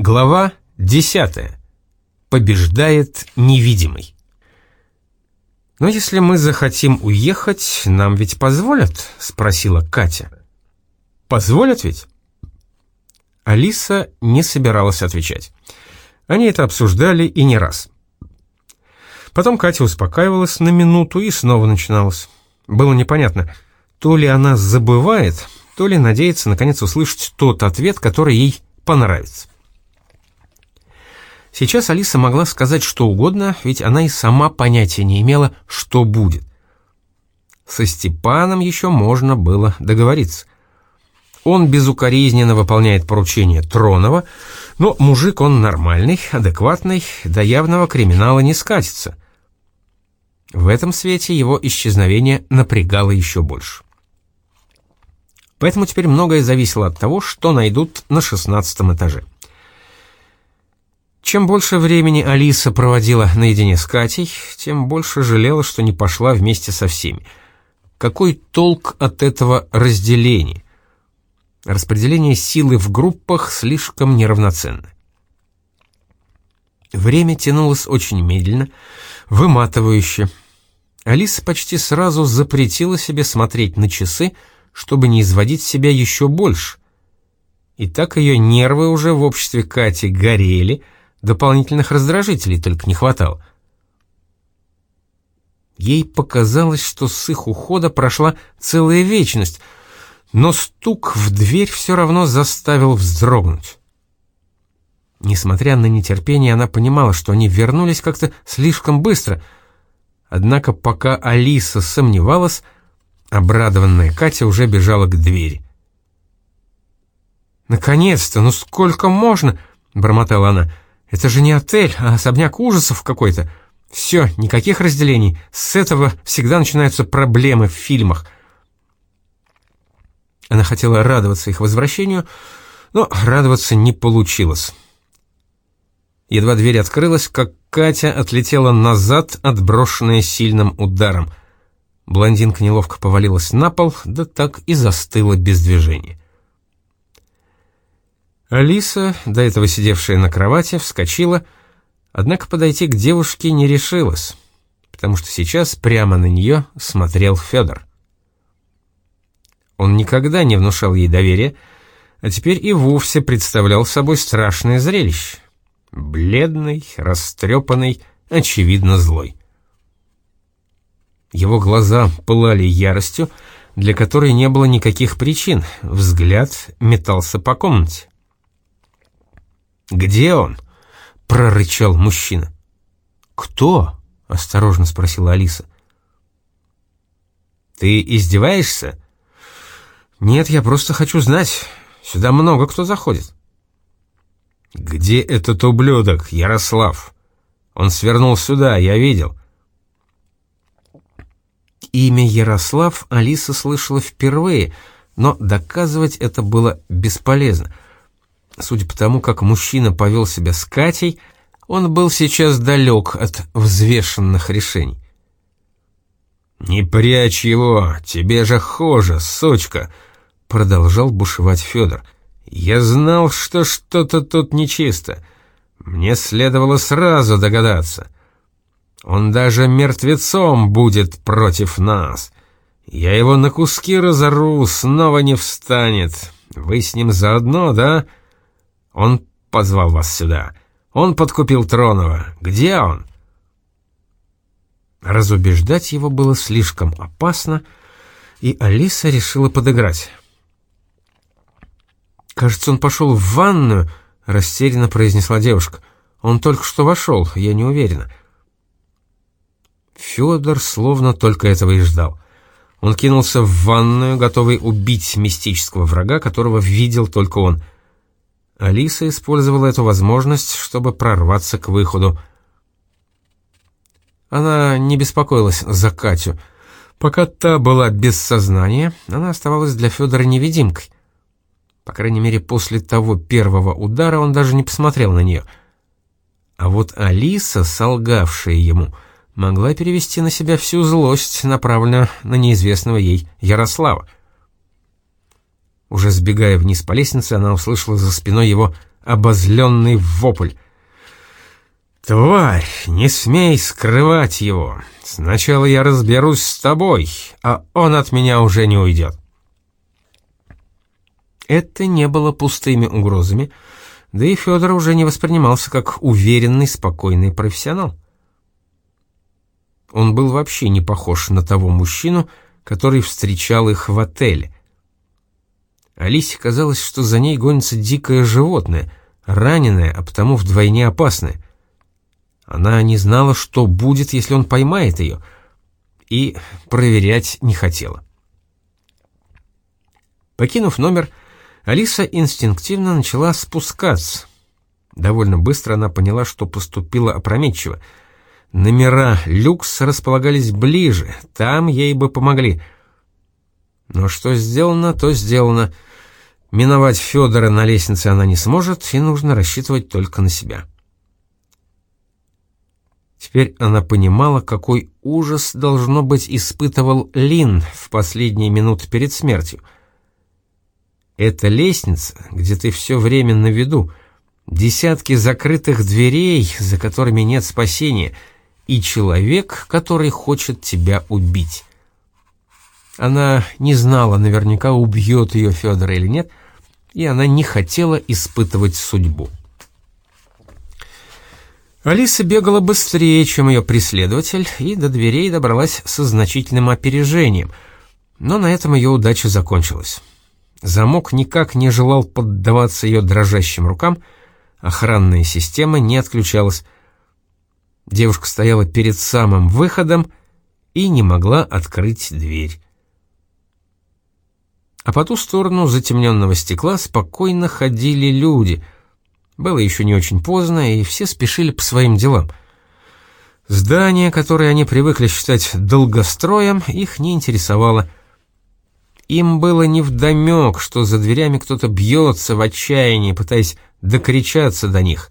Глава 10. Побеждает невидимый. «Но если мы захотим уехать, нам ведь позволят?» — спросила Катя. «Позволят ведь?» Алиса не собиралась отвечать. Они это обсуждали и не раз. Потом Катя успокаивалась на минуту и снова начиналась. Было непонятно, то ли она забывает, то ли надеется наконец услышать тот ответ, который ей понравится. Сейчас Алиса могла сказать что угодно, ведь она и сама понятия не имела, что будет. Со Степаном еще можно было договориться. Он безукоризненно выполняет поручения Тронова, но мужик он нормальный, адекватный, до явного криминала не скатится. В этом свете его исчезновение напрягало еще больше. Поэтому теперь многое зависело от того, что найдут на шестнадцатом этаже. Чем больше времени Алиса проводила наедине с Катей, тем больше жалела, что не пошла вместе со всеми. Какой толк от этого разделения? Распределение силы в группах слишком неравноценно. Время тянулось очень медленно, выматывающе. Алиса почти сразу запретила себе смотреть на часы, чтобы не изводить себя еще больше. И так ее нервы уже в обществе Кати горели — Дополнительных раздражителей только не хватало. Ей показалось, что с их ухода прошла целая вечность, но стук в дверь все равно заставил вздрогнуть. Несмотря на нетерпение, она понимала, что они вернулись как-то слишком быстро. Однако пока Алиса сомневалась, обрадованная Катя уже бежала к двери. «Наконец-то! Ну сколько можно?» — бормотала она. Это же не отель, а особняк ужасов какой-то. Все, никаких разделений. С этого всегда начинаются проблемы в фильмах. Она хотела радоваться их возвращению, но радоваться не получилось. Едва дверь открылась, как Катя отлетела назад, отброшенная сильным ударом. Блондинка неловко повалилась на пол, да так и застыла без движения. Алиса, до этого сидевшая на кровати, вскочила, однако подойти к девушке не решилась, потому что сейчас прямо на нее смотрел Федор. Он никогда не внушал ей доверия, а теперь и вовсе представлял собой страшное зрелище. Бледный, растрепанный, очевидно злой. Его глаза пылали яростью, для которой не было никаких причин, взгляд метался по комнате. «Где он?» — прорычал мужчина. «Кто?» — осторожно спросила Алиса. «Ты издеваешься?» «Нет, я просто хочу знать. Сюда много кто заходит». «Где этот ублюдок, Ярослав? Он свернул сюда, я видел». Имя Ярослав Алиса слышала впервые, но доказывать это было бесполезно — Судя по тому, как мужчина повел себя с Катей, он был сейчас далек от взвешенных решений. «Не прячь его, тебе же хуже, сучка!» — продолжал бушевать Федор. «Я знал, что что-то тут нечисто. Мне следовало сразу догадаться. Он даже мертвецом будет против нас. Я его на куски разору, снова не встанет. Вы с ним заодно, да?» Он позвал вас сюда. Он подкупил Тронова. Где он?» Разубеждать его было слишком опасно, и Алиса решила подыграть. «Кажется, он пошел в ванную», — растерянно произнесла девушка. «Он только что вошел, я не уверена». Федор словно только этого и ждал. Он кинулся в ванную, готовый убить мистического врага, которого видел только он — Алиса использовала эту возможность, чтобы прорваться к выходу. Она не беспокоилась за Катю. Пока та была без сознания, она оставалась для Федора невидимкой. По крайней мере, после того первого удара он даже не посмотрел на нее. А вот Алиса, солгавшая ему, могла перевести на себя всю злость, направленную на неизвестного ей Ярослава. Уже сбегая вниз по лестнице, она услышала за спиной его обозленный вопль. «Тварь, не смей скрывать его! Сначала я разберусь с тобой, а он от меня уже не уйдет!» Это не было пустыми угрозами, да и Федор уже не воспринимался как уверенный, спокойный профессионал. Он был вообще не похож на того мужчину, который встречал их в отеле. Алисе казалось, что за ней гонится дикое животное, раненое, а потому вдвойне опасное. Она не знала, что будет, если он поймает ее, и проверять не хотела. Покинув номер, Алиса инстинктивно начала спускаться. Довольно быстро она поняла, что поступила опрометчиво. Номера люкс располагались ближе, там ей бы помогли. Но что сделано, то сделано. Миновать Федора на лестнице она не сможет, и нужно рассчитывать только на себя. Теперь она понимала, какой ужас, должно быть, испытывал Лин в последние минуты перед смертью — это лестница, где ты все время на виду, десятки закрытых дверей, за которыми нет спасения, и человек, который хочет тебя убить. Она не знала наверняка, убьет ее Федор или нет, и она не хотела испытывать судьбу. Алиса бегала быстрее, чем ее преследователь, и до дверей добралась со значительным опережением, но на этом ее удача закончилась. Замок никак не желал поддаваться ее дрожащим рукам, охранная система не отключалась. Девушка стояла перед самым выходом и не могла открыть дверь. А по ту сторону затемненного стекла спокойно ходили люди. Было еще не очень поздно, и все спешили по своим делам. Здание, которое они привыкли считать долгостроем, их не интересовало — им было невдомек, что за дверями кто-то бьется в отчаянии, пытаясь докричаться до них.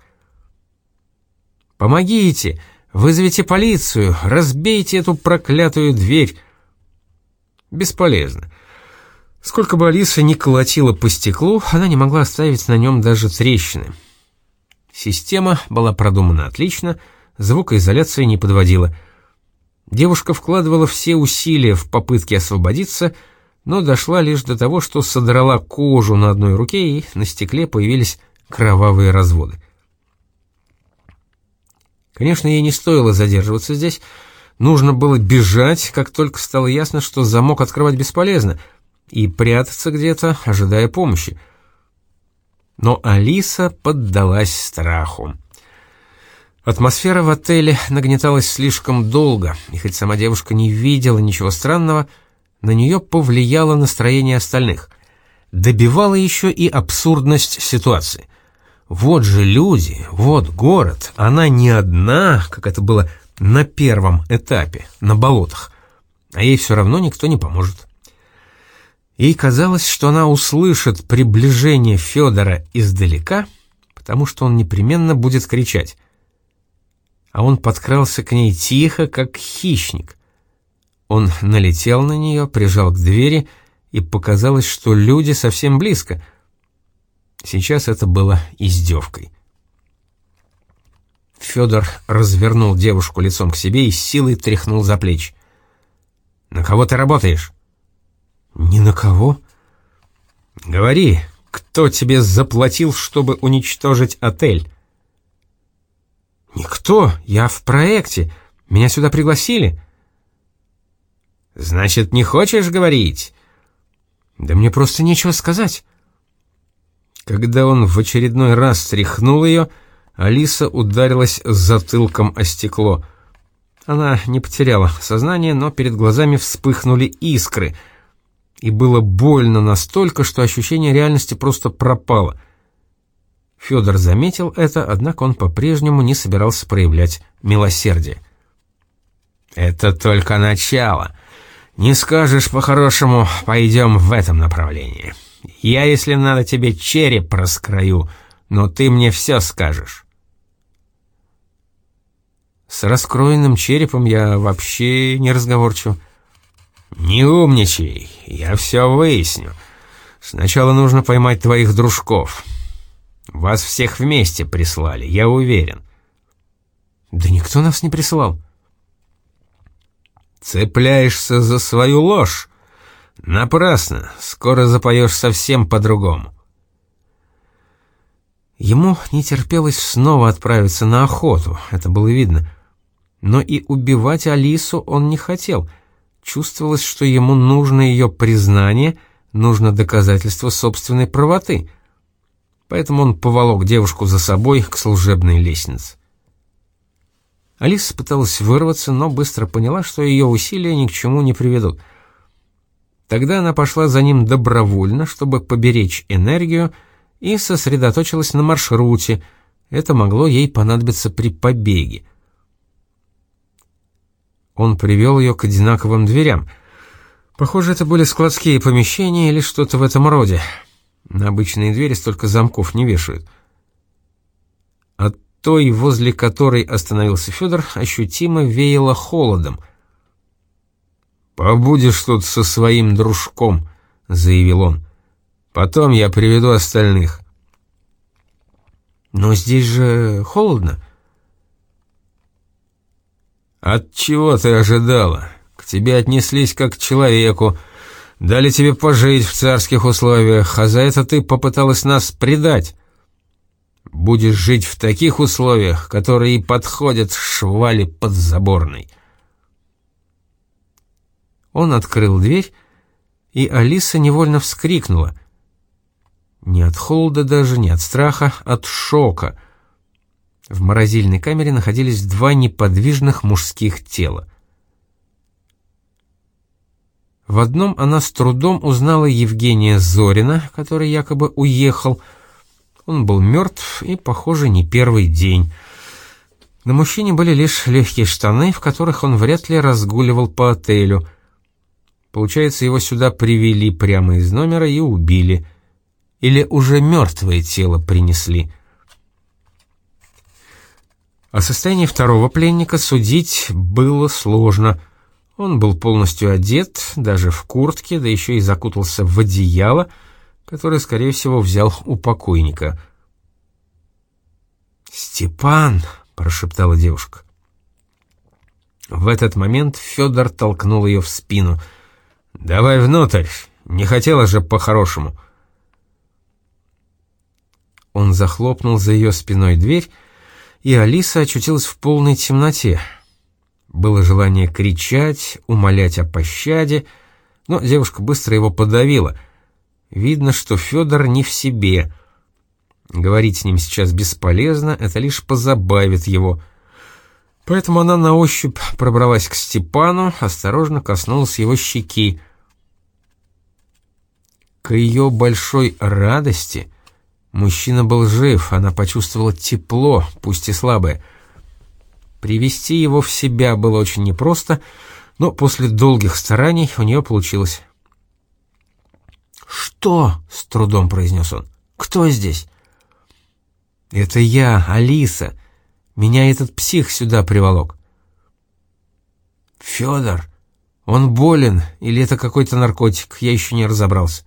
«Помогите! Вызовите полицию! Разбейте эту проклятую дверь!» Бесполезно. Сколько бы Алиса ни колотила по стеклу, она не могла оставить на нем даже трещины. Система была продумана отлично, звукоизоляция не подводила. Девушка вкладывала все усилия в попытке освободиться — но дошла лишь до того, что содрала кожу на одной руке, и на стекле появились кровавые разводы. Конечно, ей не стоило задерживаться здесь. Нужно было бежать, как только стало ясно, что замок открывать бесполезно, и прятаться где-то, ожидая помощи. Но Алиса поддалась страху. Атмосфера в отеле нагнеталась слишком долго, и хоть сама девушка не видела ничего странного, — на нее повлияло настроение остальных. Добивала еще и абсурдность ситуации. Вот же люди, вот город, она не одна, как это было на первом этапе, на болотах, а ей все равно никто не поможет. Ей казалось, что она услышит приближение Федора издалека, потому что он непременно будет кричать. А он подкрался к ней тихо, как хищник. Он налетел на нее, прижал к двери, и показалось, что люди совсем близко. Сейчас это было издевкой. Федор развернул девушку лицом к себе и силой тряхнул за плечи. «На кого ты работаешь?» «Ни на кого». «Говори, кто тебе заплатил, чтобы уничтожить отель?» «Никто, я в проекте. Меня сюда пригласили». «Значит, не хочешь говорить?» «Да мне просто нечего сказать». Когда он в очередной раз стряхнул ее, Алиса ударилась затылком о стекло. Она не потеряла сознание, но перед глазами вспыхнули искры. И было больно настолько, что ощущение реальности просто пропало. Федор заметил это, однако он по-прежнему не собирался проявлять милосердие. «Это только начало», «Не скажешь по-хорошему, пойдем в этом направлении. Я, если надо, тебе череп раскрою, но ты мне все скажешь». С раскроенным черепом я вообще не разговорчив. «Не умничай, я все выясню. Сначала нужно поймать твоих дружков. Вас всех вместе прислали, я уверен». «Да никто нас не прислал». «Цепляешься за свою ложь? Напрасно, скоро запоешь совсем по-другому». Ему не терпелось снова отправиться на охоту, это было видно. Но и убивать Алису он не хотел. Чувствовалось, что ему нужно ее признание, нужно доказательство собственной правоты. Поэтому он поволок девушку за собой к служебной лестнице. Алиса пыталась вырваться, но быстро поняла, что ее усилия ни к чему не приведут. Тогда она пошла за ним добровольно, чтобы поберечь энергию, и сосредоточилась на маршруте. Это могло ей понадобиться при побеге. Он привел ее к одинаковым дверям. Похоже, это были складские помещения или что-то в этом роде. На обычные двери столько замков не вешают. От той, возле которой остановился Федор, ощутимо веяло холодом. «Побудешь тут со своим дружком», — заявил он. Потом я приведу остальных. Но здесь же холодно. От чего ты ожидала? К тебе отнеслись как к человеку, дали тебе пожить в царских условиях, а за это ты попыталась нас предать. Будешь жить в таких условиях, которые и подходят швали подзаборной. Он открыл дверь, и Алиса невольно вскрикнула — не от холода даже, не от страха, от шока. В морозильной камере находились два неподвижных мужских тела. В одном она с трудом узнала Евгения Зорина, который якобы уехал. Он был мертв и, похоже, не первый день. На мужчине были лишь легкие штаны, в которых он вряд ли разгуливал по отелю. Получается, его сюда привели прямо из номера и убили — или уже мертвое тело принесли. О состоянии второго пленника судить было сложно. Он был полностью одет, даже в куртке, да еще и закутался в одеяло, которое, скорее всего, взял у покойника. «Степан!» — прошептала девушка. В этот момент Федор толкнул ее в спину. «Давай внутрь, не хотела же по-хорошему». Он захлопнул за ее спиной дверь, и Алиса очутилась в полной темноте. Было желание кричать, умолять о пощаде, но девушка быстро его подавила. Видно, что Федор не в себе. Говорить с ним сейчас бесполезно, это лишь позабавит его. Поэтому она на ощупь пробралась к Степану, осторожно коснулась его щеки. К ее большой радости — Мужчина был жив, она почувствовала тепло, пусть и слабое. Привести его в себя было очень непросто, но после долгих стараний у нее получилось. «Что?» — с трудом произнес он. «Кто здесь?» «Это я, Алиса. Меня этот псих сюда приволок». «Федор, он болен или это какой-то наркотик, я еще не разобрался».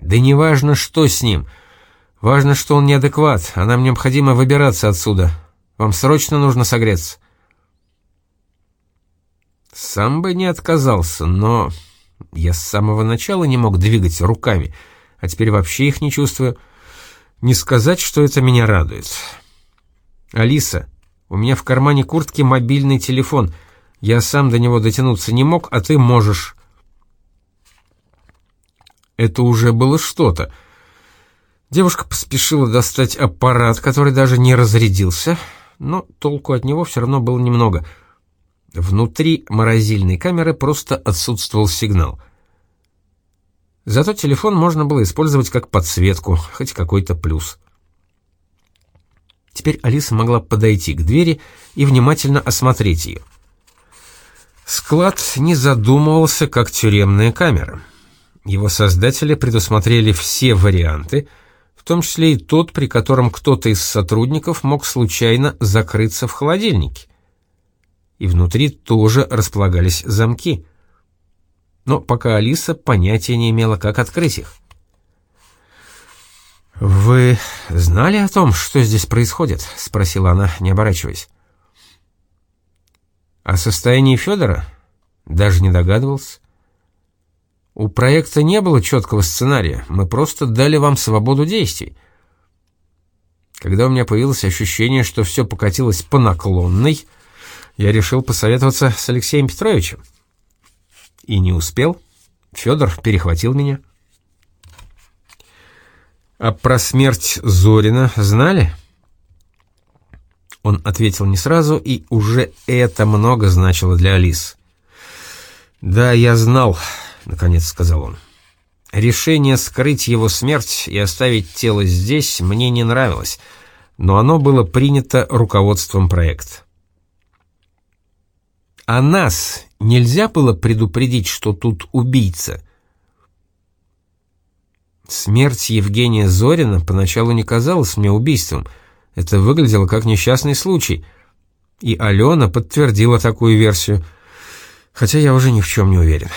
Да не важно, что с ним. Важно, что он неадекват, а нам необходимо выбираться отсюда. Вам срочно нужно согреться. Сам бы не отказался, но я с самого начала не мог двигать руками, а теперь вообще их не чувствую. Не сказать, что это меня радует. Алиса, у меня в кармане куртки мобильный телефон. Я сам до него дотянуться не мог, а ты можешь. Это уже было что-то. Девушка поспешила достать аппарат, который даже не разрядился, но толку от него все равно было немного. Внутри морозильной камеры просто отсутствовал сигнал. Зато телефон можно было использовать как подсветку, хоть какой-то плюс. Теперь Алиса могла подойти к двери и внимательно осмотреть ее. Склад не задумывался как тюремная камера. Его создатели предусмотрели все варианты, в том числе и тот, при котором кто-то из сотрудников мог случайно закрыться в холодильнике. И внутри тоже располагались замки. Но пока Алиса понятия не имела, как открыть их. «Вы знали о том, что здесь происходит?» — спросила она, не оборачиваясь. «О состоянии Федора?» «Даже не догадывался». «У проекта не было четкого сценария, мы просто дали вам свободу действий». Когда у меня появилось ощущение, что все покатилось по наклонной, я решил посоветоваться с Алексеем Петровичем. И не успел. Федор перехватил меня. «А про смерть Зорина знали?» Он ответил не сразу, и уже это много значило для Алис. «Да, я знал», — наконец сказал он. «Решение скрыть его смерть и оставить тело здесь мне не нравилось, но оно было принято руководством проекта». «А нас нельзя было предупредить, что тут убийца?» Смерть Евгения Зорина поначалу не казалась мне убийством. Это выглядело как несчастный случай. И Алена подтвердила такую версию, хотя я уже ни в чем не уверен.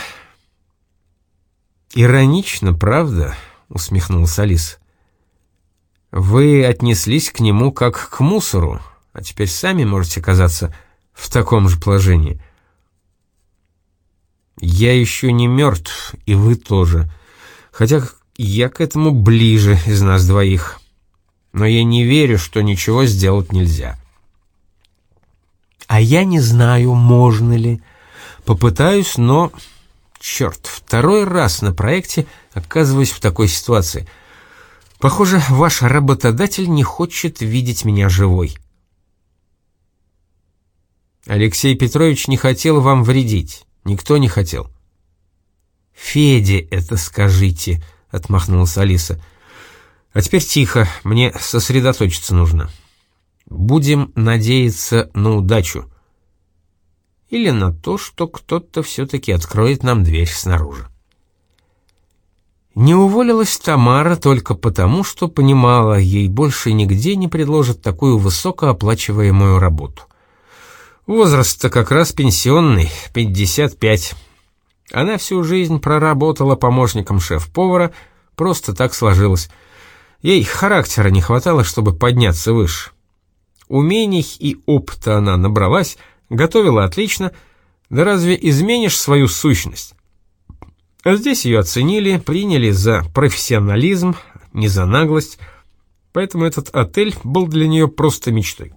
«Иронично, правда?» — усмехнулась Алис. «Вы отнеслись к нему как к мусору, а теперь сами можете оказаться в таком же положении». «Я еще не мертв, и вы тоже. Хотя я к этому ближе из нас двоих. Но я не верю, что ничего сделать нельзя. А я не знаю, можно ли. Попытаюсь, но... Черт, второй раз на проекте оказываюсь в такой ситуации. Похоже, ваш работодатель не хочет видеть меня живой. Алексей Петрович не хотел вам вредить. Никто не хотел. «Феде это скажите», отмахнулась Алиса. А теперь тихо, мне сосредоточиться нужно. Будем надеяться на удачу. Или на то, что кто-то все-таки откроет нам дверь снаружи. Не уволилась Тамара только потому, что понимала, ей больше нигде не предложат такую высокооплачиваемую работу. Возраст-то как раз пенсионный, 55. Она всю жизнь проработала помощником шеф-повара, просто так сложилось. Ей характера не хватало, чтобы подняться выше. Умений и опыта она набралась, готовила отлично, да разве изменишь свою сущность? А здесь ее оценили, приняли за профессионализм, не за наглость, поэтому этот отель был для нее просто мечтой.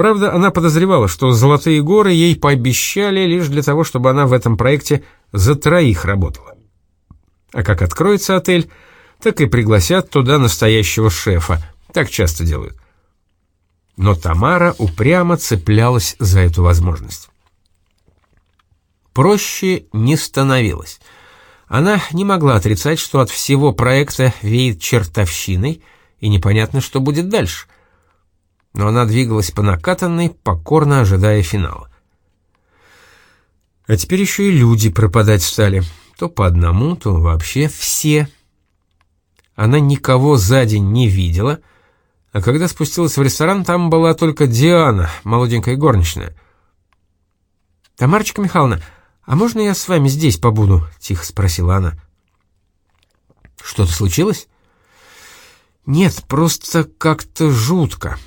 Правда, она подозревала, что «Золотые горы» ей пообещали лишь для того, чтобы она в этом проекте за троих работала. А как откроется отель, так и пригласят туда настоящего шефа. Так часто делают. Но Тамара упрямо цеплялась за эту возможность. Проще не становилось. Она не могла отрицать, что от всего проекта веет чертовщиной, и непонятно, что будет дальше — но она двигалась по накатанной, покорно ожидая финала. А теперь еще и люди пропадать стали. То по одному, то вообще все. Она никого за день не видела, а когда спустилась в ресторан, там была только Диана, молоденькая горничная. «Тамарочка Михайловна, а можно я с вами здесь побуду?» — тихо спросила она. «Что-то случилось?» «Нет, просто как-то жутко.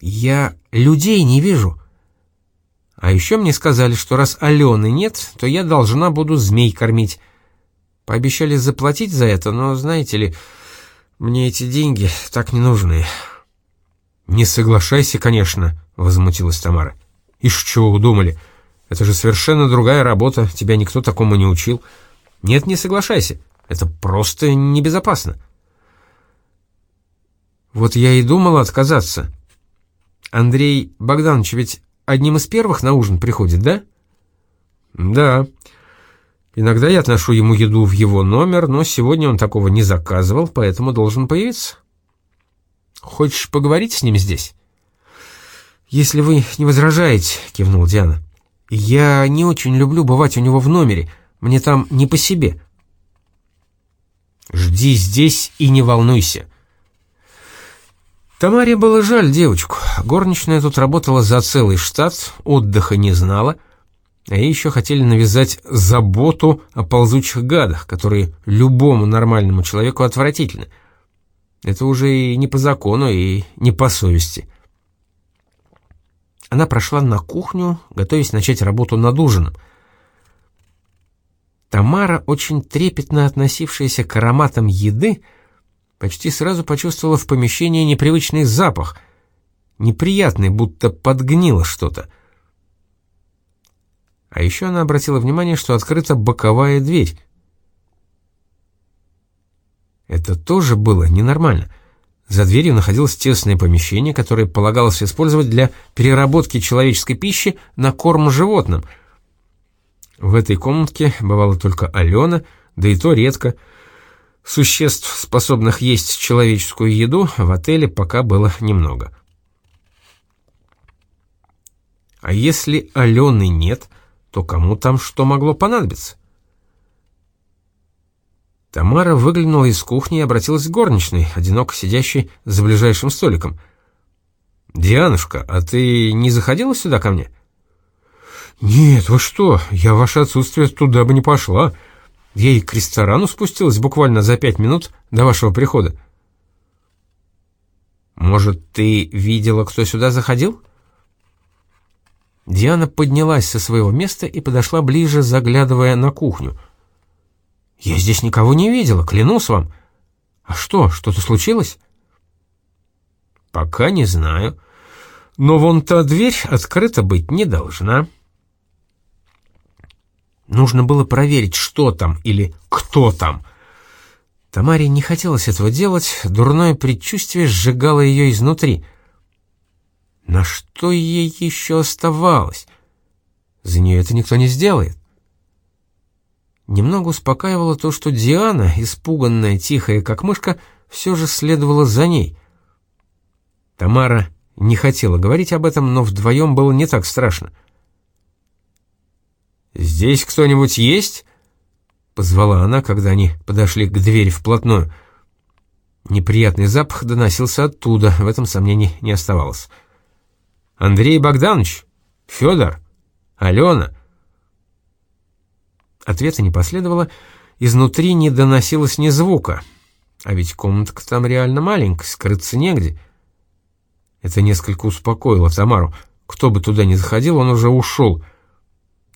Я людей не вижу. А еще мне сказали, что раз Алены нет, то я должна буду змей кормить. Пообещали заплатить за это, но, знаете ли, мне эти деньги так не нужны. «Не соглашайся, конечно», — возмутилась Тамара. «Ишь, чего удумали? Это же совершенно другая работа, тебя никто такому не учил. Нет, не соглашайся, это просто небезопасно». «Вот я и думала отказаться», Андрей Богданович ведь одним из первых на ужин приходит, да? Да. Иногда я отношу ему еду в его номер, но сегодня он такого не заказывал, поэтому должен появиться. Хочешь поговорить с ним здесь? Если вы не возражаете, кивнул Диана. Я не очень люблю бывать у него в номере, мне там не по себе. Жди здесь и не волнуйся. Тамаре было жаль девочку. Горничная тут работала за целый штат, отдыха не знала. А ей еще хотели навязать заботу о ползучих гадах, которые любому нормальному человеку отвратительны. Это уже и не по закону, и не по совести. Она прошла на кухню, готовясь начать работу над ужином. Тамара, очень трепетно относившаяся к ароматам еды, почти сразу почувствовала в помещении непривычный запах, неприятный, будто подгнило что-то. А еще она обратила внимание, что открыта боковая дверь. Это тоже было ненормально. За дверью находилось тесное помещение, которое полагалось использовать для переработки человеческой пищи на корм животным. В этой комнатке бывала только Алена, да и то редко. Существ, способных есть человеческую еду, в отеле пока было немного. А если Алены нет, то кому там что могло понадобиться? Тамара выглянула из кухни и обратилась к горничной, одиноко сидящей за ближайшим столиком. «Дианушка, а ты не заходила сюда ко мне?» «Нет, вы что, я в ваше отсутствие туда бы не пошла. Я и к ресторану спустилась буквально за пять минут до вашего прихода». «Может, ты видела, кто сюда заходил?» Диана поднялась со своего места и подошла ближе, заглядывая на кухню. «Я здесь никого не видела, клянусь вам. А что, что-то случилось?» «Пока не знаю. Но вон та дверь открыта быть не должна». Нужно было проверить, что там или кто там. Тамаре не хотелось этого делать, дурное предчувствие сжигало ее изнутри. На что ей еще оставалось? За нее это никто не сделает. Немного успокаивало то, что Диана, испуганная, тихая, как мышка, все же следовала за ней. Тамара не хотела говорить об этом, но вдвоем было не так страшно. «Здесь кто-нибудь есть?» — позвала она, когда они подошли к двери вплотную. Неприятный запах доносился оттуда, в этом сомнений не оставалось. «Андрей Богданович? Федор? Алена?» Ответа не последовало, изнутри не доносилось ни звука. А ведь комнатка там реально маленькая, скрыться негде. Это несколько успокоило Тамару. Кто бы туда ни заходил, он уже ушел.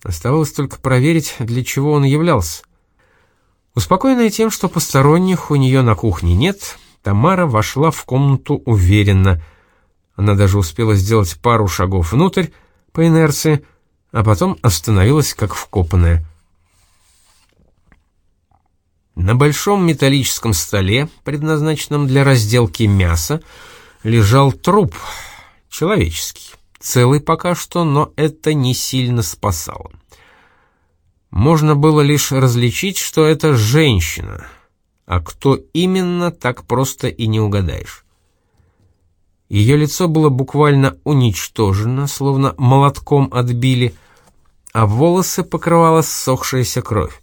Оставалось только проверить, для чего он являлся. Успокоенная тем, что посторонних у нее на кухне нет, Тамара вошла в комнату уверенно. Она даже успела сделать пару шагов внутрь по инерции, а потом остановилась как вкопанная. На большом металлическом столе, предназначенном для разделки мяса, лежал труп, человеческий, целый пока что, но это не сильно спасало. Можно было лишь различить, что это женщина, а кто именно, так просто и не угадаешь. Ее лицо было буквально уничтожено, словно молотком отбили, а волосы покрывала ссохшаяся кровь.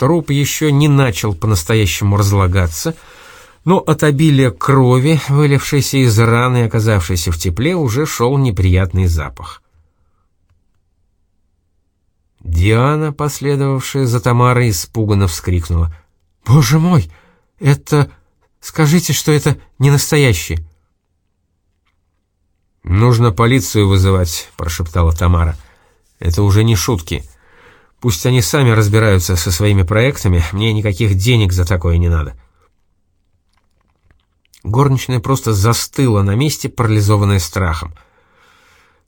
Труп еще не начал по-настоящему разлагаться, но от обилия крови, вылившейся из раны и оказавшейся в тепле, уже шел неприятный запах. Диана, последовавшая за Тамарой, испуганно вскрикнула. «Боже мой! Это... Скажите, что это не настоящий!» «Нужно полицию вызывать», — прошептала Тамара. «Это уже не шутки. Пусть они сами разбираются со своими проектами, мне никаких денег за такое не надо». Горничная просто застыла на месте, парализованная страхом.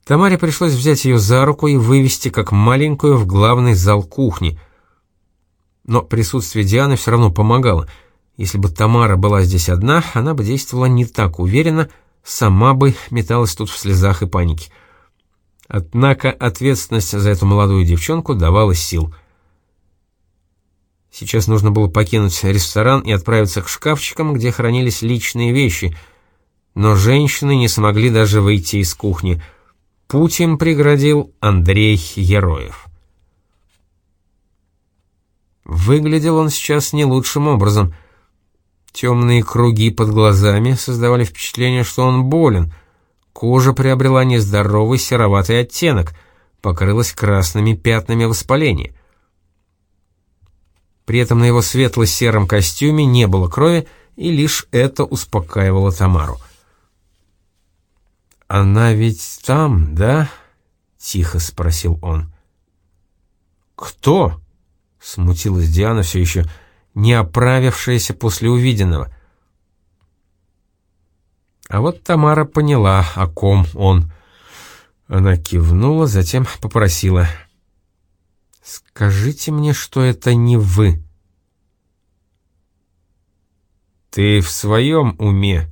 Тамаре пришлось взять ее за руку и вывести как маленькую в главный зал кухни. Но присутствие Дианы все равно помогало. Если бы Тамара была здесь одна, она бы действовала не так уверенно, сама бы металась тут в слезах и панике. Однако ответственность за эту молодую девчонку давала сил. Сейчас нужно было покинуть ресторан и отправиться к шкафчикам, где хранились личные вещи, но женщины не смогли даже выйти из кухни. Путь им преградил Андрей Ероев. Выглядел он сейчас не лучшим образом. Темные круги под глазами создавали впечатление, что он болен — Кожа приобрела нездоровый сероватый оттенок, покрылось красными пятнами воспаления. При этом на его светло-сером костюме не было крови, и лишь это успокаивало Тамару. «Она ведь там, да?» — тихо спросил он. «Кто?» — смутилась Диана, все еще не оправившаяся после увиденного. А вот Тамара поняла, о ком он. Она кивнула, затем попросила. «Скажите мне, что это не вы». «Ты в своем уме?»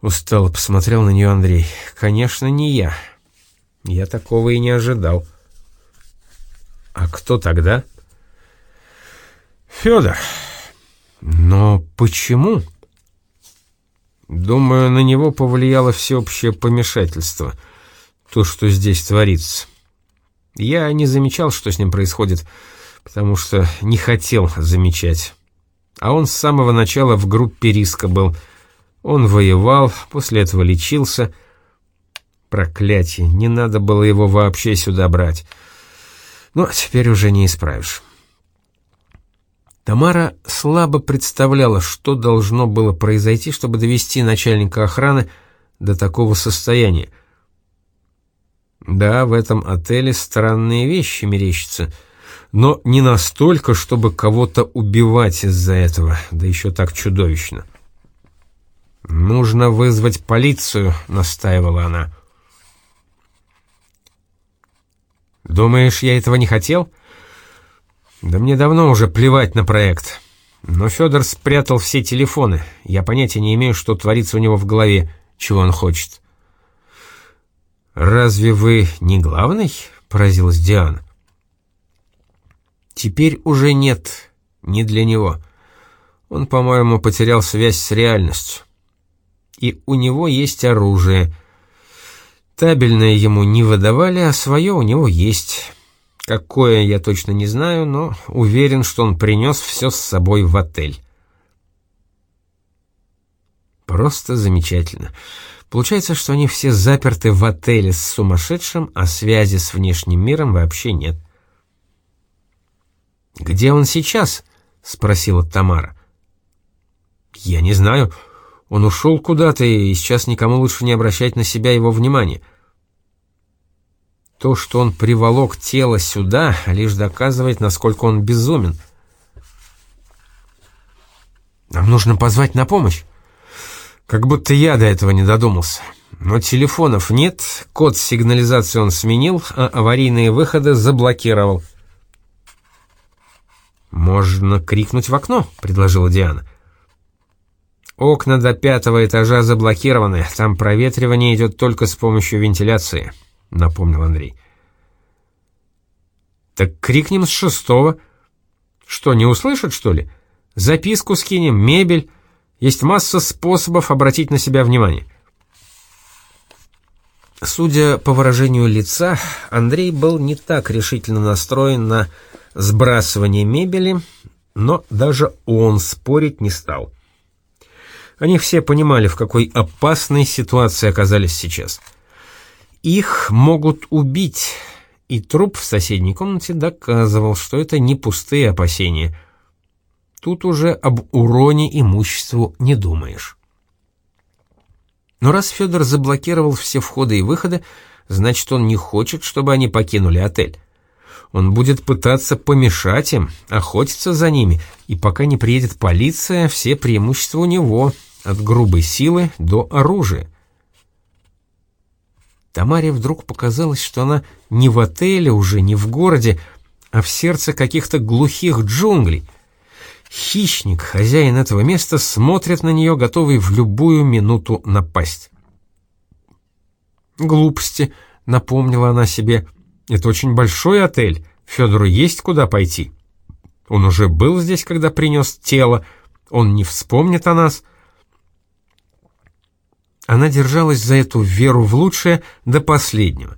Устало посмотрел на нее Андрей. «Конечно, не я. Я такого и не ожидал». «А кто тогда?» «Федор». «Но почему?» «Думаю, на него повлияло всеобщее помешательство, то, что здесь творится. Я не замечал, что с ним происходит, потому что не хотел замечать. А он с самого начала в группе риска был. Он воевал, после этого лечился. Проклятие, не надо было его вообще сюда брать. Но теперь уже не исправишь. Тамара слабо представляла, что должно было произойти, чтобы довести начальника охраны до такого состояния. Да, в этом отеле странные вещи мерещатся, но не настолько, чтобы кого-то убивать из-за этого, да еще так чудовищно. «Нужно вызвать полицию», — настаивала она. «Думаешь, я этого не хотел?» «Да мне давно уже плевать на проект. Но Федор спрятал все телефоны. Я понятия не имею, что творится у него в голове, чего он хочет». «Разве вы не главный?» — поразилась Диана. «Теперь уже нет, не для него. Он, по-моему, потерял связь с реальностью. И у него есть оружие. Табельное ему не выдавали, а свое у него есть. Какое, я точно не знаю, но уверен, что он принес все с собой в отель». «Просто замечательно». Получается, что они все заперты в отеле с сумасшедшим, а связи с внешним миром вообще нет. «Где он сейчас?» — спросила Тамара. «Я не знаю. Он ушел куда-то, и сейчас никому лучше не обращать на себя его внимания. То, что он приволок тело сюда, лишь доказывает, насколько он безумен. Нам нужно позвать на помощь. Как будто я до этого не додумался. Но телефонов нет, код сигнализации он сменил, а аварийные выходы заблокировал. «Можно крикнуть в окно», — предложила Диана. «Окна до пятого этажа заблокированы, там проветривание идет только с помощью вентиляции», — напомнил Андрей. «Так крикнем с шестого. Что, не услышат, что ли? Записку скинем, мебель...» Есть масса способов обратить на себя внимание. Судя по выражению лица, Андрей был не так решительно настроен на сбрасывание мебели, но даже он спорить не стал. Они все понимали, в какой опасной ситуации оказались сейчас. Их могут убить, и труп в соседней комнате доказывал, что это не пустые опасения – Тут уже об уроне имуществу не думаешь. Но раз Федор заблокировал все входы и выходы, значит, он не хочет, чтобы они покинули отель. Он будет пытаться помешать им, охотиться за ними, и пока не приедет полиция, все преимущества у него, от грубой силы до оружия. Тамаре вдруг показалось, что она не в отеле уже, не в городе, а в сердце каких-то глухих джунглей — Хищник, хозяин этого места, смотрит на нее, готовый в любую минуту напасть. «Глупости», — напомнила она себе, — «это очень большой отель, Федору есть куда пойти. Он уже был здесь, когда принес тело, он не вспомнит о нас». Она держалась за эту веру в лучшее до последнего.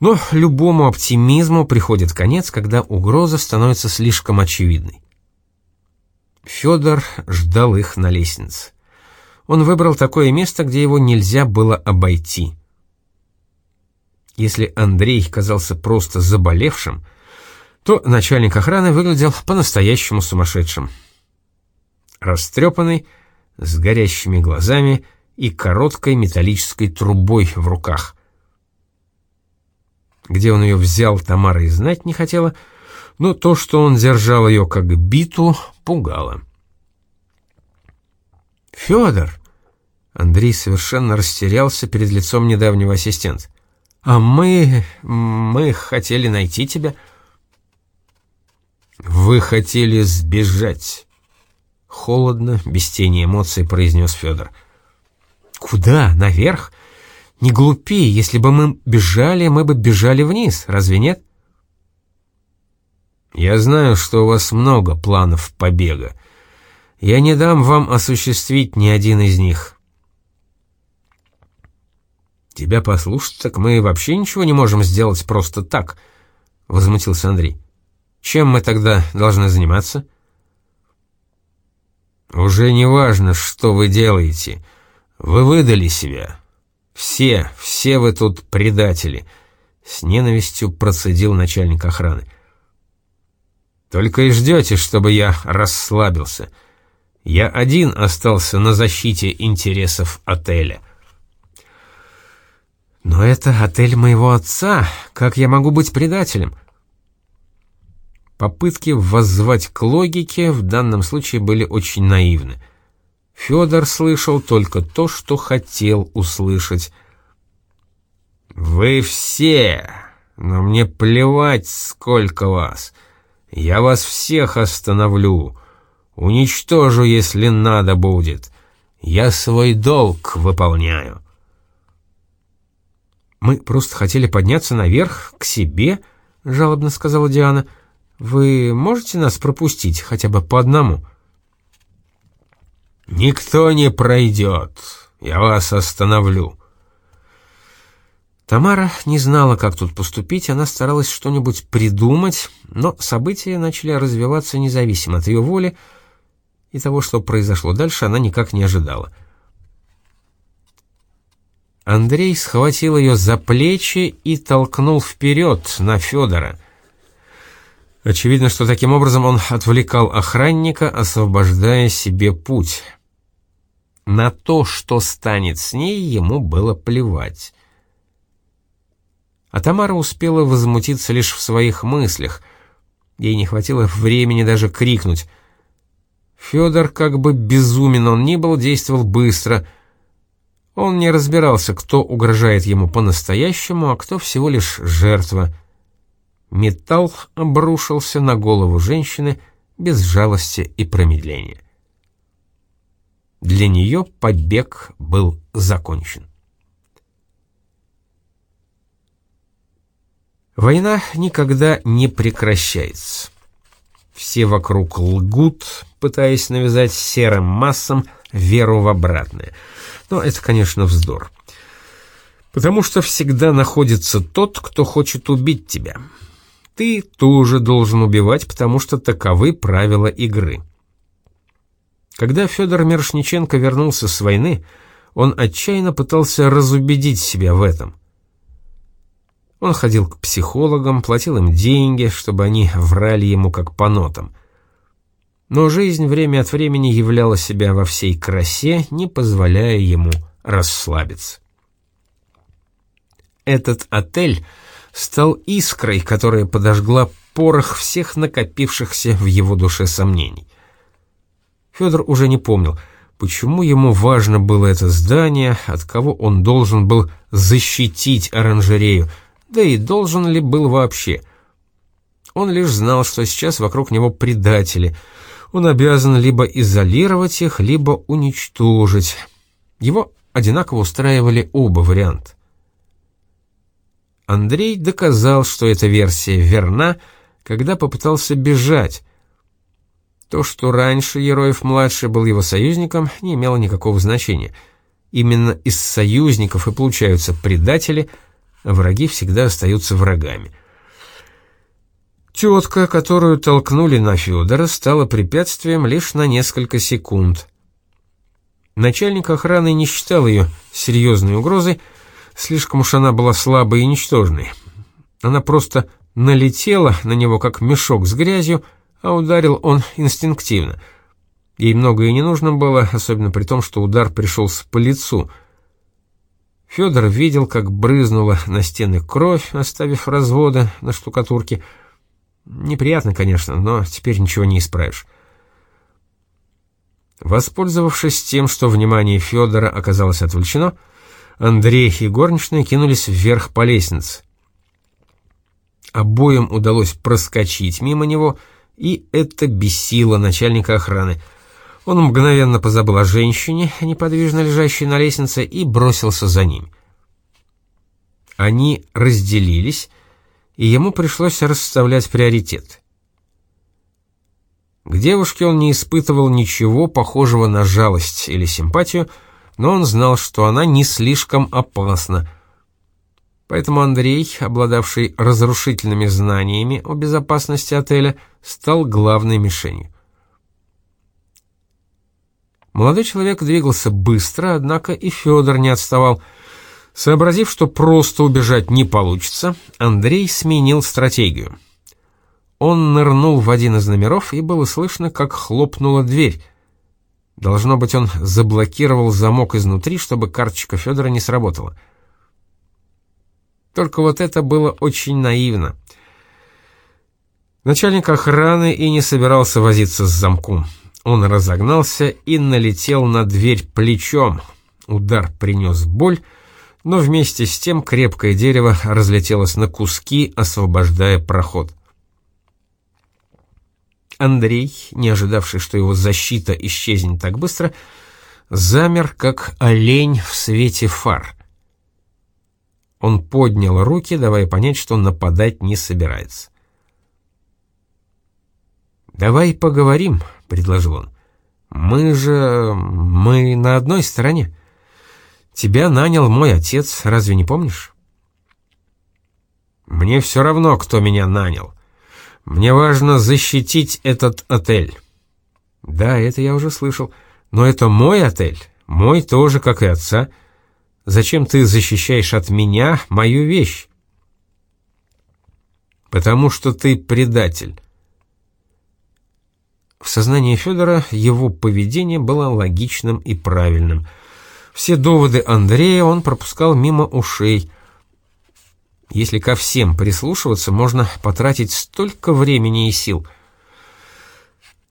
Но любому оптимизму приходит конец, когда угроза становится слишком очевидной. Федор ждал их на лестнице. Он выбрал такое место, где его нельзя было обойти. Если Андрей казался просто заболевшим, то начальник охраны выглядел по-настоящему сумасшедшим. Растрепанный, с горящими глазами и короткой металлической трубой в руках. Где он ее взял, Тамара и знать не хотела, но то, что он держал ее как биту, пугало. «Федор!» Андрей совершенно растерялся перед лицом недавнего ассистента. «А мы... мы хотели найти тебя». «Вы хотели сбежать», — холодно, без тени эмоций произнес Федор. «Куда? Наверх? Не глупи, если бы мы бежали, мы бы бежали вниз, разве нет?» «Я знаю, что у вас много планов побега. Я не дам вам осуществить ни один из них. «Тебя послушать, так мы вообще ничего не можем сделать просто так», — возмутился Андрей. «Чем мы тогда должны заниматься?» «Уже не важно, что вы делаете. Вы выдали себя. Все, все вы тут предатели», — с ненавистью процедил начальник охраны. «Только и ждете, чтобы я расслабился. Я один остался на защите интересов отеля». «Но это отель моего отца. Как я могу быть предателем?» Попытки воззвать к логике в данном случае были очень наивны. Федор слышал только то, что хотел услышать. «Вы все! Но мне плевать, сколько вас! Я вас всех остановлю! Уничтожу, если надо будет! Я свой долг выполняю!» «Мы просто хотели подняться наверх, к себе», — жалобно сказала Диана. «Вы можете нас пропустить хотя бы по одному?» «Никто не пройдет. Я вас остановлю». Тамара не знала, как тут поступить, она старалась что-нибудь придумать, но события начали развиваться независимо от ее воли, и того, что произошло дальше, она никак не ожидала. Андрей схватил ее за плечи и толкнул вперед на Федора. Очевидно, что таким образом он отвлекал охранника, освобождая себе путь. На то, что станет с ней, ему было плевать. А Тамара успела возмутиться лишь в своих мыслях. Ей не хватило времени даже крикнуть. Федор, как бы безумен он ни был, действовал быстро — он не разбирался, кто угрожает ему по-настоящему, а кто всего лишь жертва. Металл обрушился на голову женщины без жалости и промедления. Для нее побег был закончен. Война никогда не прекращается. Все вокруг лгут, пытаясь навязать серым массам веру в обратное — но это, конечно, вздор. Потому что всегда находится тот, кто хочет убить тебя. Ты тоже должен убивать, потому что таковы правила игры. Когда Федор Мершниченко вернулся с войны, он отчаянно пытался разубедить себя в этом. Он ходил к психологам, платил им деньги, чтобы они врали ему как по нотам – но жизнь время от времени являла себя во всей красе, не позволяя ему расслабиться. Этот отель стал искрой, которая подожгла порох всех накопившихся в его душе сомнений. Федор уже не помнил, почему ему важно было это здание, от кого он должен был защитить оранжерею, да и должен ли был вообще. Он лишь знал, что сейчас вокруг него предатели — он обязан либо изолировать их, либо уничтожить. Его одинаково устраивали оба варианта. Андрей доказал, что эта версия верна, когда попытался бежать. То, что раньше Ероев-младший был его союзником, не имело никакого значения. Именно из союзников и получаются предатели, а враги всегда остаются врагами. Тетка, которую толкнули на Федора, стала препятствием лишь на несколько секунд. Начальник охраны не считал ее серьезной угрозой, Слишком уж она была слабой и ничтожной. Она просто налетела на него, как мешок с грязью, а ударил он инстинктивно. Ей многое не нужно было, особенно при том, что удар пришелся по лицу. Федор видел, как брызнула на стены кровь, оставив разводы на штукатурке. Неприятно, конечно, но теперь ничего не исправишь. Воспользовавшись тем, что внимание Федора оказалось отвлечено, Андрей и горничная кинулись вверх по лестнице. Обоим удалось проскочить мимо него, и это бесило начальника охраны. Он мгновенно позабыл о женщине, неподвижно лежащей на лестнице, и бросился за ним. Они разделились, и ему пришлось расставлять приоритеты. К девушке он не испытывал ничего похожего на жалость или симпатию, но он знал, что она не слишком опасна. Поэтому Андрей, обладавший разрушительными знаниями о безопасности отеля, стал главной мишенью. Молодой человек двигался быстро, однако и Федор не отставал. Сообразив, что просто убежать не получится, Андрей сменил стратегию — он нырнул в один из номеров, и было слышно, как хлопнула дверь. Должно быть, он заблокировал замок изнутри, чтобы карточка Федора не сработала. Только вот это было очень наивно. Начальник охраны и не собирался возиться с замком. Он разогнался и налетел на дверь плечом. Удар принес боль, но вместе с тем крепкое дерево разлетелось на куски, освобождая проход. Андрей, не ожидавший, что его защита исчезнет так быстро, замер, как олень в свете фар. Он поднял руки, давая понять, что нападать не собирается. «Давай поговорим», — предложил он. «Мы же... мы на одной стороне. Тебя нанял мой отец, разве не помнишь?» «Мне все равно, кто меня нанял. Мне важно защитить этот отель. Да, это я уже слышал. Но это мой отель. Мой тоже, как и отца. Зачем ты защищаешь от меня мою вещь? Потому что ты предатель. В сознании Федора его поведение было логичным и правильным. Все доводы Андрея он пропускал мимо ушей – если ко всем прислушиваться, можно потратить столько времени и сил.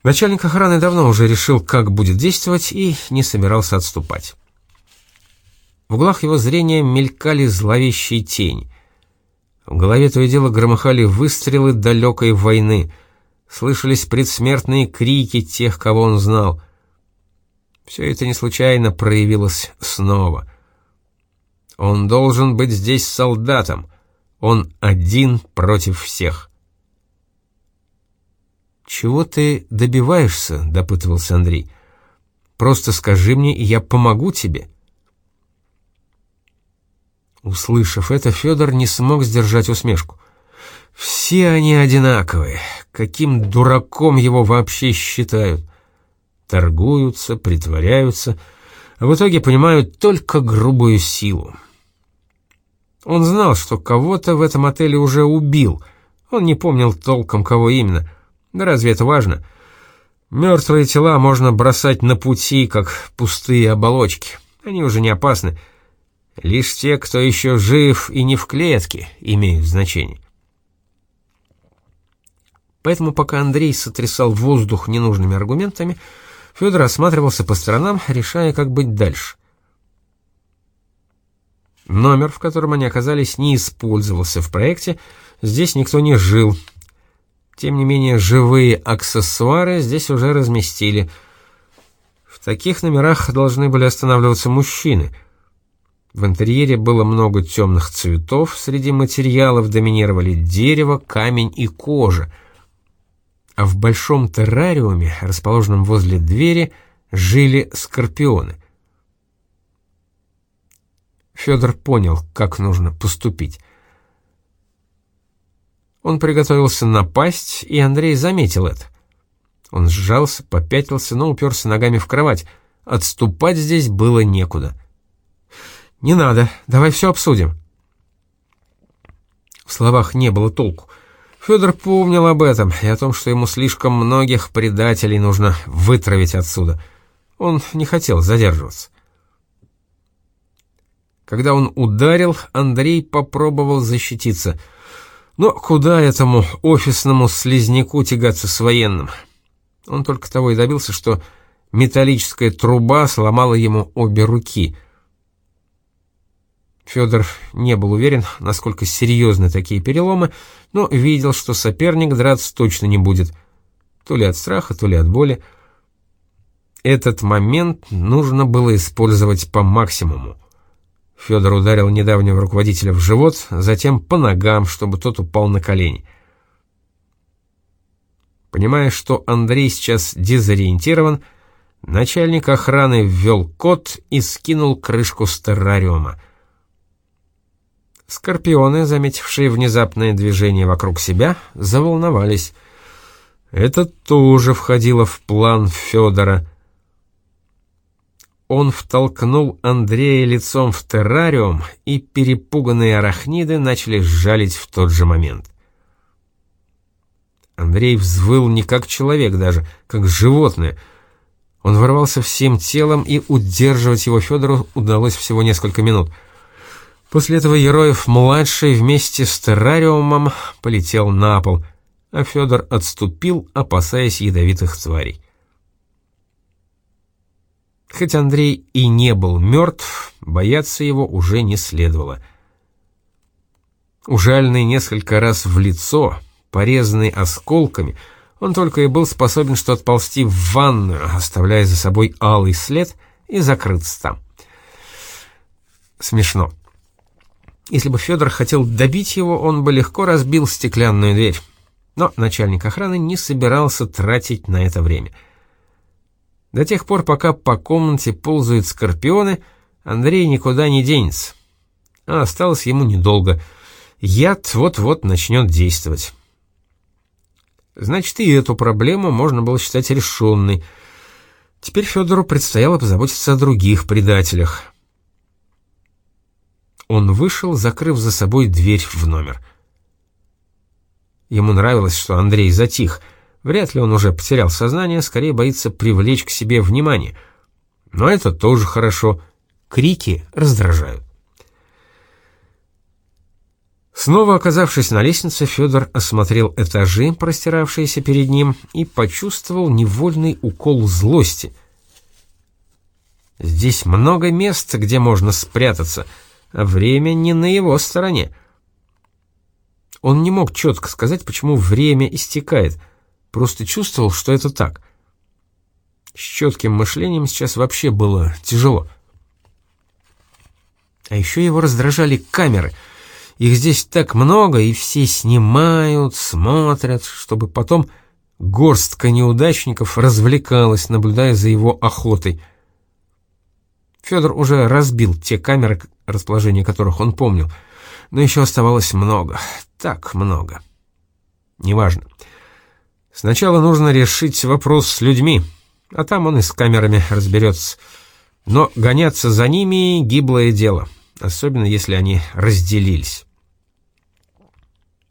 Начальник охраны давно уже решил, как будет действовать, и не собирался отступать. В углах его зрения мелькали зловещие тени. В голове то и дело громыхали выстрелы далекой войны, слышались предсмертные крики тех, кого он знал. Все это не случайно проявилось снова. Он должен быть здесь солдатом, он один против всех. «Чего ты добиваешься?» — допытывался Андрей. «Просто скажи мне, и я помогу тебе». Услышав это, Федор не смог сдержать усмешку. «Все они одинаковые. Каким дураком его вообще считают? Торгуются, притворяются, а в итоге понимают только грубую силу. Он знал, что кого-то в этом отеле уже убил. Он не помнил толком, кого именно. Да разве это важно? Мертвые тела можно бросать на пути, как пустые оболочки. Они уже не опасны. Лишь те, кто еще жив и не в клетке, имеют значение. Поэтому пока Андрей сотрясал воздух ненужными аргументами, Федор осматривался по сторонам, решая, как быть дальше. Номер, в котором они оказались, не использовался в проекте, здесь никто не жил. Тем не менее, живые аксессуары здесь уже разместили. В таких номерах должны были останавливаться мужчины. В интерьере было много темных цветов, среди материалов доминировали дерево, камень и кожа. А в большом террариуме, расположенном возле двери, жили скорпионы. Федор понял, как нужно поступить. Он приготовился напасть, и Андрей заметил это. Он сжался, попятился, но уперся ногами в кровать. Отступать здесь было некуда. «Не надо, давай все обсудим». В словах не было толку. Федор помнил об этом и о том, что ему слишком многих предателей нужно вытравить отсюда. Он не хотел задерживаться. Когда он ударил, Андрей попробовал защититься. Но куда этому офисному слизняку тягаться с военным? Он только того и добился, что металлическая труба сломала ему обе руки. Федор не был уверен, насколько серьезны такие переломы, но видел, что соперник драться точно не будет. То ли от страха, то ли от боли. Этот момент нужно было использовать по максимуму. Федор ударил недавнего руководителя в живот, затем по ногам, чтобы тот упал на колени. Понимая, что Андрей сейчас дезориентирован, начальник охраны ввел код и скинул крышку с террариума. Скорпионы, заметившие внезапное движение вокруг себя, заволновались. Это тоже входило в план Федора. Он втолкнул Андрея лицом в террариум, и перепуганные арахниды начали сжалить в тот же момент. Андрей взвыл не как человек даже, как животное. Он ворвался всем телом, и удерживать его Федору удалось всего несколько минут. После этого Ероев-младший вместе с террариумом полетел на пол, а Федор отступил, опасаясь ядовитых тварей. Хоть Андрей и не был мертв, бояться его уже не следовало. Ужальный несколько раз в лицо — порезанный осколками, он только и был способен что отползти в ванную, оставляя за собой алый след и закрыться там. Смешно. Если бы Федор хотел добить его, он бы легко разбил стеклянную дверь. Но начальник охраны не собирался тратить на это время. До тех пор, пока по комнате ползают скорпионы, Андрей никуда не денется. А осталось ему недолго. Яд вот-вот начнет действовать. Значит, и эту проблему можно было считать решенной. Теперь Федору предстояло позаботиться о других предателях. Он вышел, закрыв за собой дверь в номер. Ему нравилось, что Андрей затих. Вряд ли он уже потерял сознание, скорее боится привлечь к себе внимание. Но это тоже хорошо. Крики раздражают. Снова оказавшись на лестнице, Федор осмотрел этажи, простиравшиеся перед ним, и почувствовал невольный укол злости. Здесь много мест, где можно спрятаться, а время не на его стороне. Он не мог четко сказать, почему время истекает, просто чувствовал, что это так. С четким мышлением сейчас вообще было тяжело. А еще его раздражали камеры — их здесь так много, и все снимают, смотрят, чтобы потом горстка неудачников развлекалась, наблюдая за его охотой. Федор уже разбил те камеры, расположение которых он помнил, но еще оставалось много, так много. Неважно. Сначала нужно решить вопрос с людьми, а там он и с камерами разберется. Но гоняться за ними — гиблое дело — особенно если они разделились.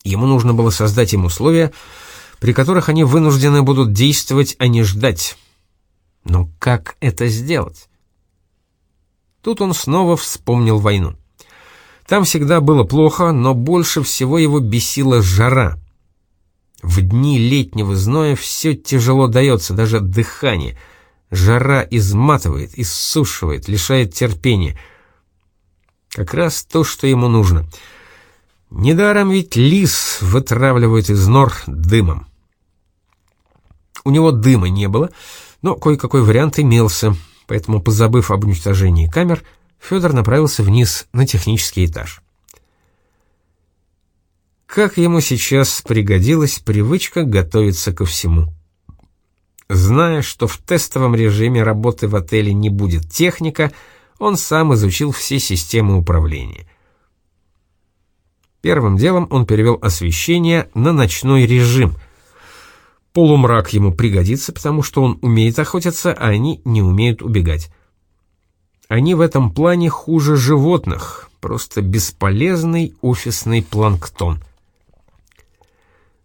Ему нужно было создать им условия, при которых они вынуждены будут действовать, а не ждать. Но как это сделать? Тут он снова вспомнил войну. Там всегда было плохо, но больше всего его бесила жара. В дни летнего зноя все тяжело дается, даже дыхание. Жара изматывает, иссушивает, лишает терпения — как раз то, что ему нужно. Недаром ведь лис вытравливает из нор дымом. У него дыма не было, но кое-какой вариант имелся, поэтому, позабыв об уничтожении камер, Федор направился вниз на технический этаж. Как ему сейчас пригодилась привычка готовиться ко всему. Зная, что в тестовом режиме работы в отеле не будет техника, он сам изучил все системы управления. Первым делом он перевел освещение на ночной режим. Полумрак ему пригодится, потому что он умеет охотиться, а они не умеют убегать. Они в этом плане хуже животных, просто бесполезный офисный планктон.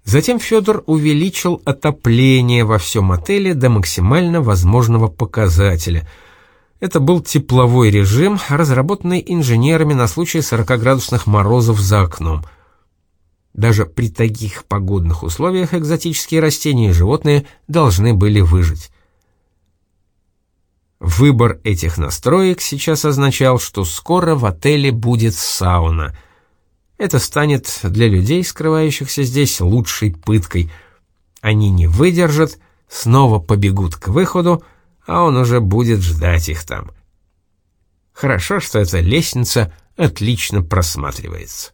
Затем Федор увеличил отопление во всем отеле до максимально возможного показателя. Это был тепловой режим, разработанный инженерами на случай 40-градусных морозов за окном. Даже при таких погодных условиях экзотические растения и животные должны были выжить. Выбор этих настроек сейчас означал, что скоро в отеле будет сауна — это станет для людей, скрывающихся здесь, лучшей пыткой. Они не выдержат, снова побегут к выходу, а он уже будет ждать их там. Хорошо, что эта лестница отлично просматривается.